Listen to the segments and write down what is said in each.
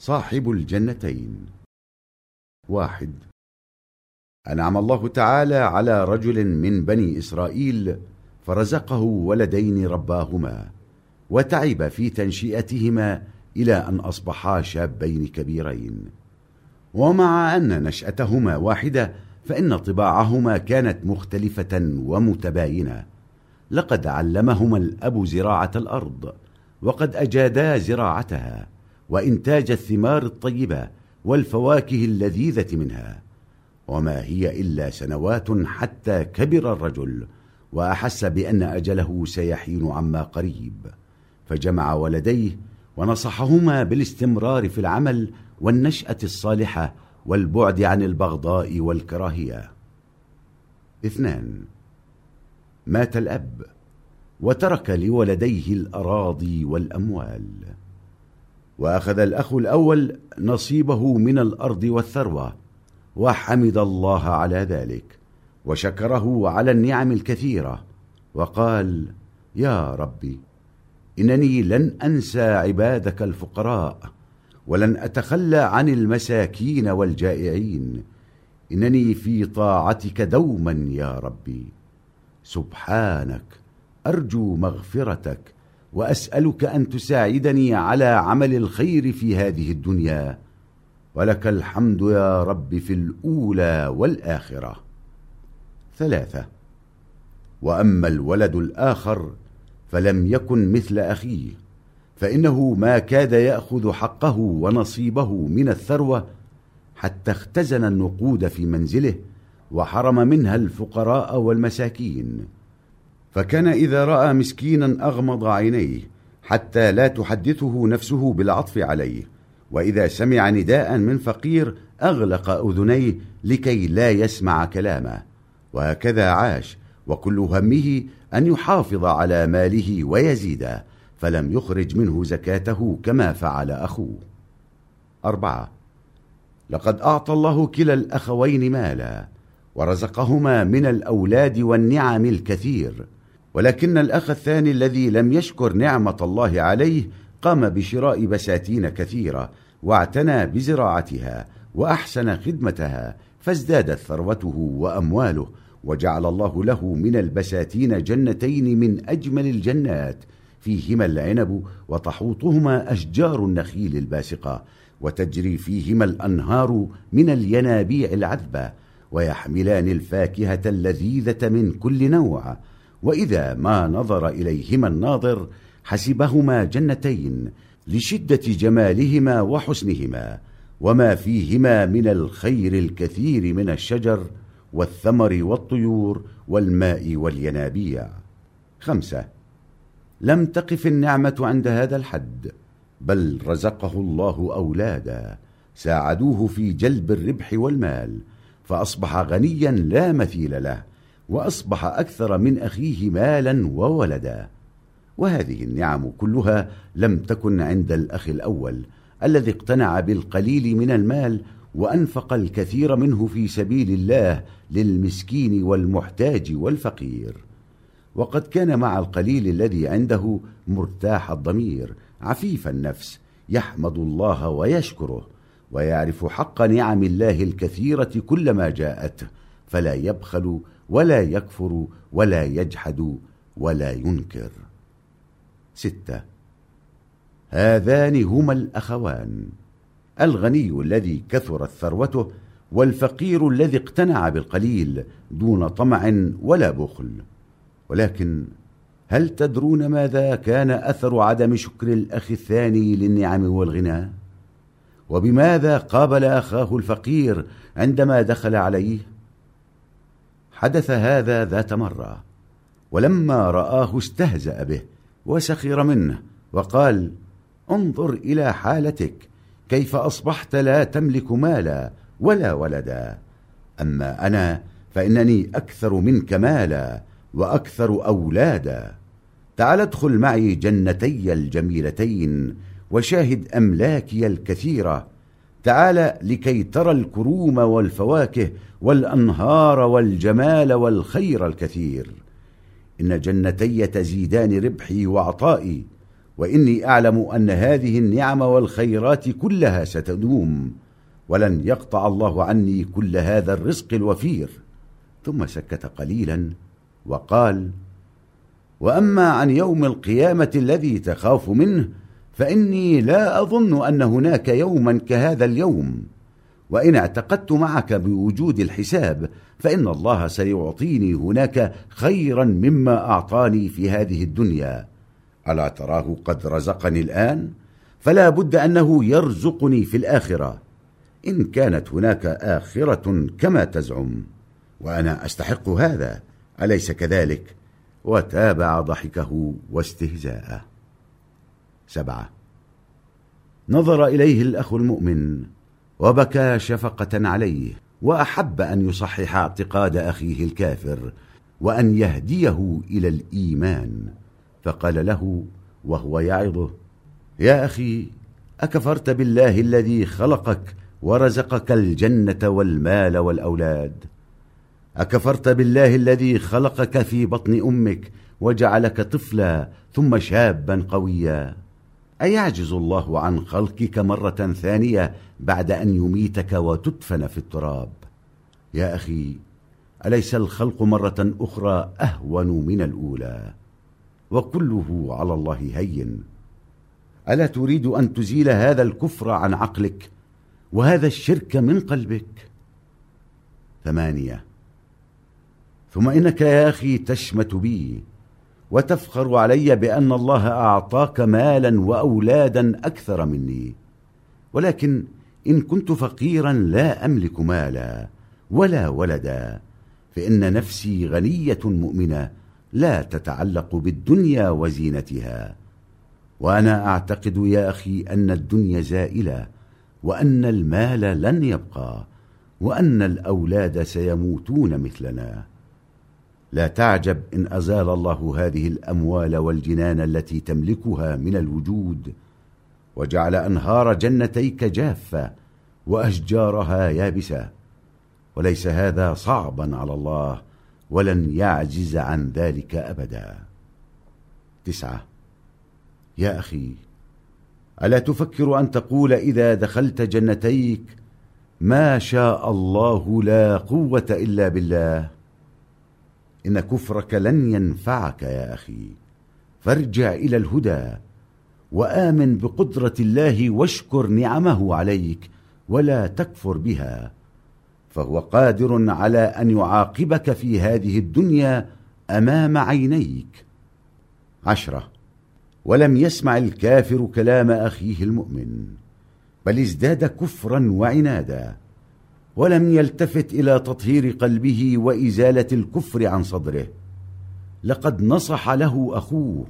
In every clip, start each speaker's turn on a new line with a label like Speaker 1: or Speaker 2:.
Speaker 1: صاحب الجنتين. واحد. أنعم الله تعالى على رجل من بني إسرائيل فرزقه ولدين رباهما وتعب في تنشئتهما إلى أن أصبحا شابين كبيرين. ومع أن نشأتهما واحدة فإن طباعهما كانت مختلفة ومتباينة. لقد علمهما الأب زراعة الأرض وقد أجادا زراعتها. وإنتاج الثمار الطيبة والفواكه اللذيذة منها. وما هي إلا سنوات حتى كبر الرجل وأحس بأن أجله سيحين عما قريب. فجمع ولديه ونصحهما بالاستمرار في العمل والنشأة الصالحة والبعد عن البغضاء والكراهية. اثنان مات الأب وترك لولديه الأراضي والأموال. وأخذ الأخ الأول نصيبه من الأرض والثروة وحمد الله على ذلك وشكره على النعم الكثيرة وقال يا ربي إنني لن أنسى عبادك الفقراء ولن أتخلى عن المساكين والجائعين إنني في طاعتك دوما يا ربي سبحانك أرجو مغفرتك وأسألك أن تساعدني على عمل الخير في هذه الدنيا. ولك الحمد يا رب في الأولى والآخرة. ثلاثة. وأما الولد الآخر فلم يكن مثل أخيه فإنه ما كاد يأخذ حقه ونصيبه من الثروة حتى اختزن النقود في منزله وحرم منها الفقراء والمساكين. فكان إذا رأى مسكينا أغمض عينيه حتى لا تحدثه نفسه بالعطف عليه وإذا سمع نداء من فقير أغلق أذنيه لكي لا يسمع كلامه. وهكذا عاش وكل همه أن يحافظ على ماله ويزيده فلم يخرج منه زكاته كما فعل أخوه. أربعة. لقد أعطى الله كلا الأخوين مالا ورزقهما من الأولاد والنعم الكثير. ولكن الأخ الثاني الذي لم يشكر نعمة الله عليه قام بشراء بساتين كثيرة واعتنى بزراعتها وأحسن خدمتها فازدادت ثروته وأمواله وجعل الله له من البساتين جنتين من أجمل الجنات فيهما العنب وتحوطهما أشجار النخيل الباسقة وتجري فيهما الأنهار من الينابيع العذبة ويحملان الفاكهة اللذيذة من كل نوع وإذا ما نظر إليهما الناظر حسبهما جنتين لشدة جمالهما وحسنهما وما فيهما من الخير الكثير من الشجر والثمر والطيور والماء والينابيع. خمسة. لم تقف النعمة عند هذا الحد بل رزقه الله أولادا. ساعدوه في جلب الربح والمال فأصبح غنيا لا مثيل له. وأصبح أكثر من أخيه مالا وولدا. وهذه النعم كلها لم تكن عند الأخ الأول الذي اقتنع بالقليل من المال وأنفق الكثير منه في سبيل الله للمسكين والمحتاج والفقير. وقد كان مع القليل الذي عنده مرتاح الضمير عفيف النفس يحمد الله ويشكره ويعرف حق نعم الله الكثيرة كلما جاءته. فلا يبخل ولا يكفر ولا يجحد ولا ينكر ستة هذان هما الأخوان الغني الذي كثرت ثروته والفقير الذي اقتنع بالقليل دون طمع ولا بخل ولكن هل تدرون ماذا كان أثر عدم شكر الأخ الثاني للنعم والغنى؟ وبماذا قابل أخاه الفقير عندما دخل عليه؟ حدث هذا ذات مرة ولما رآه استهزأ به وسخر منه وقال انظر إلى حالتك كيف أصبحت لا تملك مالا ولا ولدا. أما أنا فإنني أكثر منك مالا وأكثر أولادا. تعال ادخل معي جنتي الجميلتين وشاهد أملاكي الكثيرة تعال لكي ترى الكروم والفواكه والأنهار والجمال والخير الكثير. إن جنتي تزيدان ربحي وعطائي وإني أعلم أن هذه النعم والخيرات كلها ستدوم ولن يقطع الله عني كل هذا الرزق الوفير. ثم سكت قليلا وقال وأما عن يوم القيامة الذي تخاف منه فإني لا أظن أن هناك يوما كهذا اليوم. وإن اعتقدت معك بوجود الحساب فإن الله سيعطيني هناك خيرا مما أعطاني في هذه الدنيا. ألا تراه قد رزقني الآن؟ فلا بد أنه يرزقني في الآخرة. إن كانت هناك آخرة كما تزعم. وأنا أستحق هذا أليس كذلك؟ وتابع ضحكه واستهزاءه. سبعة. نظر إليه الأخ المؤمن وبكى شفقة عليه وأحب أن يصحح اعتقاد أخيه الكافر وأن يهديه إلى الإيمان. فقال له وهو يعظه يا أخي أكفرت بالله الذي خلقك ورزقك الجنة والمال والأولاد؟ أكفرت بالله الذي خلقك في بطن أمك وجعلك طفلا ثم شابا قويا؟ أيعجز الله عن خلقك مرة ثانية بعد أن يميتك وتدفن في التراب؟ يا أخي أليس الخلق مرة أخرى أهون من الأولى؟ وكله على الله هين. ألا تريد أن تزيل هذا الكفر عن عقلك وهذا الشرك من قلبك؟ ثمانية ثم إنك يا أخي تشمت بي. وتفخر علي بأن الله أعطاك مالا وأولادا أكثر مني. ولكن إن كنت فقيرا لا أملك مالا ولا ولدا فإن نفسي غنية مؤمنة لا تتعلق بالدنيا وزينتها. وأنا أعتقد يا أخي أن الدنيا زائلة وأن المال لن يبقى وأن الأولاد سيموتون مثلنا. لا تعجب إن أزال الله هذه الأموال والجنان التي تملكها من الوجود وجعل أنهار جنتيك جافة وأشجارها يابسة. وليس هذا صعبا على الله ولن يعجز عن ذلك أبدا. تسعة. يا أخي ألا تفكر أن تقول إذا دخلت جنتيك ما شاء الله لا قوة إلا بالله؟ إن كفرك لن ينفعك يا أخي. فارجع إلى الهدى وآمن بقدرة الله واشكر نعمه عليك ولا تكفر بها. فهو قادر على أن يعاقبك في هذه الدنيا أمام عينيك. عشرة. ولم يسمع الكافر كلام أخيه المؤمن بل ازداد كفرا وعنادا. ولم يلتفت إلى تطهير قلبه وإزالة الكفر عن صدره. لقد نصح له أخوه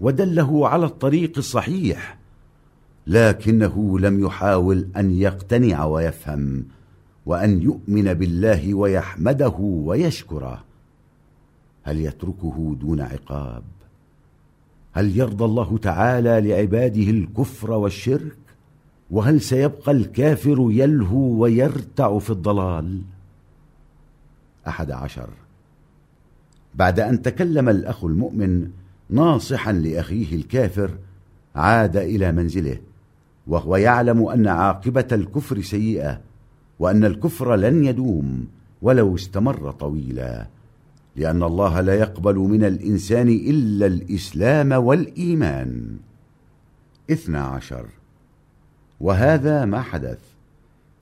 Speaker 1: ودله على الطريق الصحيح لكنه لم يحاول أن يقتنع ويفهم وأن يؤمن بالله ويحمده ويشكره. هل يتركه دون عقاب؟ هل يرضى الله تعالى لعباده الكفر والشرك؟ وهل سيبقى الكافر يلهو ويرتع في الضلال؟ أحد عشر. بعد أن تكلم الأخ المؤمن ناصحا لأخيه الكافر عاد إلى منزله وهو يعلم أن عاقبة الكفر سيئة وأن الكفر لن يدوم ولو استمر طويلا لأن الله لا يقبل من الإنسان إلا الإسلام والإيمان. اثنى عشر. وهذا ما حدث.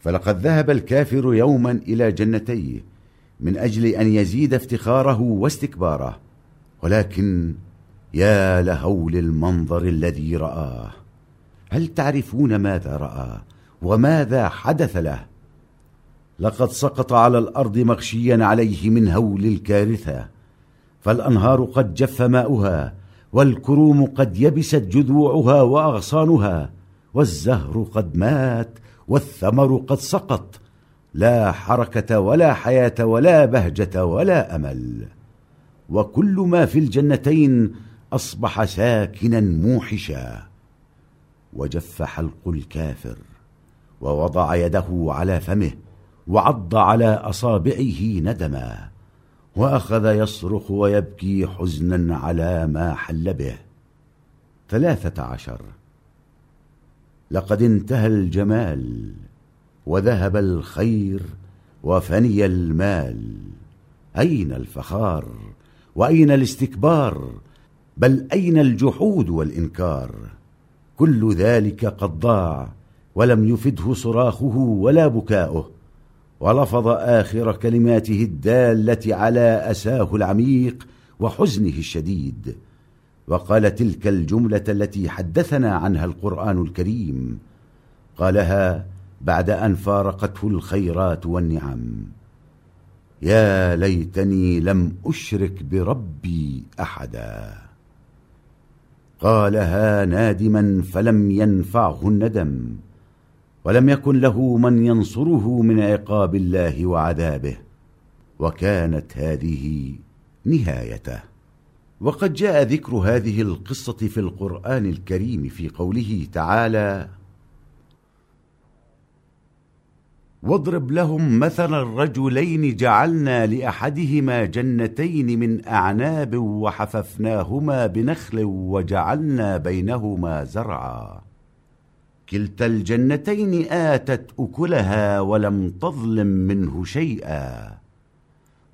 Speaker 1: فلقد ذهب الكافر يوما إلى جنتيه من أجل أن يزيد افتخاره واستكباره. ولكن يا لهول المنظر الذي رآه هل تعرفون ماذا رأى وماذا حدث له؟ لقد سقط على الأرض مغشيا عليه من هول الكارثة فالأنهار قد جف ماؤها والكروم قد يبست جذوعها وأغصانها والزهر قد مات والثمر قد سقط. لا حركة ولا حياة ولا بهجة ولا أمل. وكل ما في الجنتين أصبح ساكنا موحشا. وجف حلق الكافر ووضع يده على فمه وعض على أصابعه ندما. وأخذ يصرخ ويبكي حزنا على ما حل به. ثلاثة عشر لقد انتهى الجمال وذهب الخير وفني المال. أين الفخار؟ وأين الاستكبار؟ بل أين الجحود والإنكار؟ كل ذلك قد ضاع ولم يفده صراخه ولا بكاؤه. ولفظ آخر كلماته الدالة على أساه العميق وحزنه الشديد. وقال تلك الجملة التي حدثنا عنها القرآن الكريم قالها بعد أن فارقته الخيرات والنعم. يا ليتني لم أشرك بربي أحدا. قالها نادما فلم ينفعه الندم ولم يكن له من ينصره من عقاب الله وعذابه وكانت هذه نهايته. وقد جاء ذكر هذه القصة في القرآن الكريم في قوله تعالى واضرب لهم مثل الرجلين جعلنا لأحدهما جنتين من أعناب وحففناهما بنخل وجعلنا بينهما زرعا. كلتا الجنتين آتت أكلها ولم تظلم منه شيئا.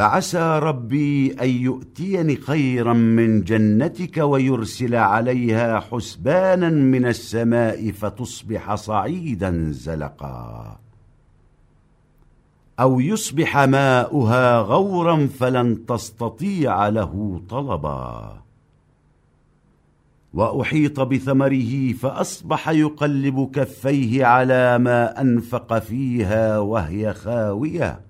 Speaker 1: فعسى ربي أن يؤتيني خيرا من جنتك ويرسل عليها حسبانا من السماء فتصبح صعيدا زلقا. أو يصبح ماؤها غورا فلن تستطيع له طلبا. وأحيط بثمره فأصبح يقلب كفيه على ما أنفق فيها وهي خاوية.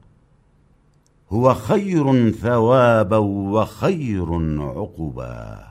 Speaker 1: هو خير ثوابا وخير عقبا.